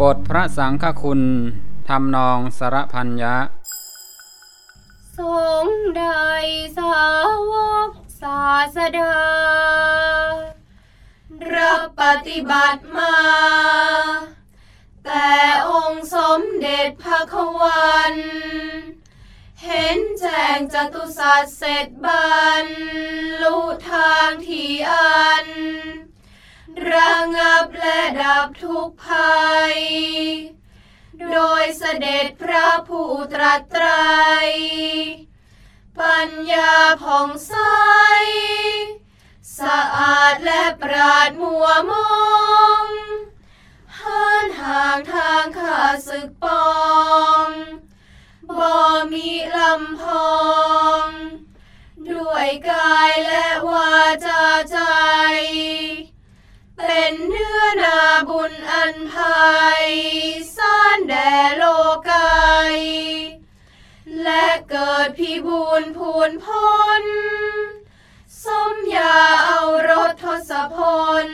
บทพระสังฆคุณทำนองสรพัญญะสงใดสาวกศาสดา รับปฏิบัติมา แต่องค์สมเด็จพระควันเห็นแจงจตุสัจเสร็จบันลุทางที่อันระงับและ บทุกภัย โดยเสด็จพระผู้ตรัสไตร ปัญญาผ่องใส สะอาดและปราดมัวมองหันห่างทางข้าศึกปองบ่มีลำพอง ด้วยกายและวาจาใจ เป็นเนื้อนา บุญอันภัยสานแด่โลกายและเกิดพิบูลพูนพ้น สมยาเอารถทศพล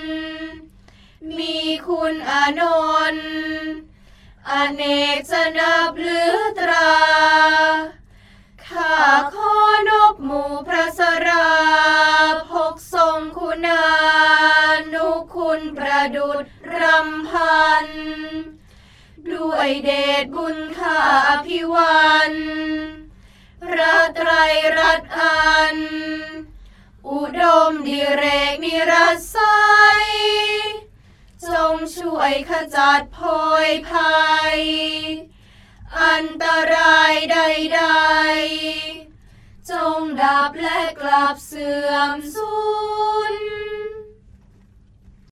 มีคุณอานนท์อเนกจะนับเหลือตรา ประดุจรำพัน ด้วยเดชบุญข้าอภิวันพระไตรรัตน์อัน อุดมดิเรกนิรัสไซจงช่วยขจัดโพยภัย อันตรายใด ๆ จงดับและกลับเสื่อมสู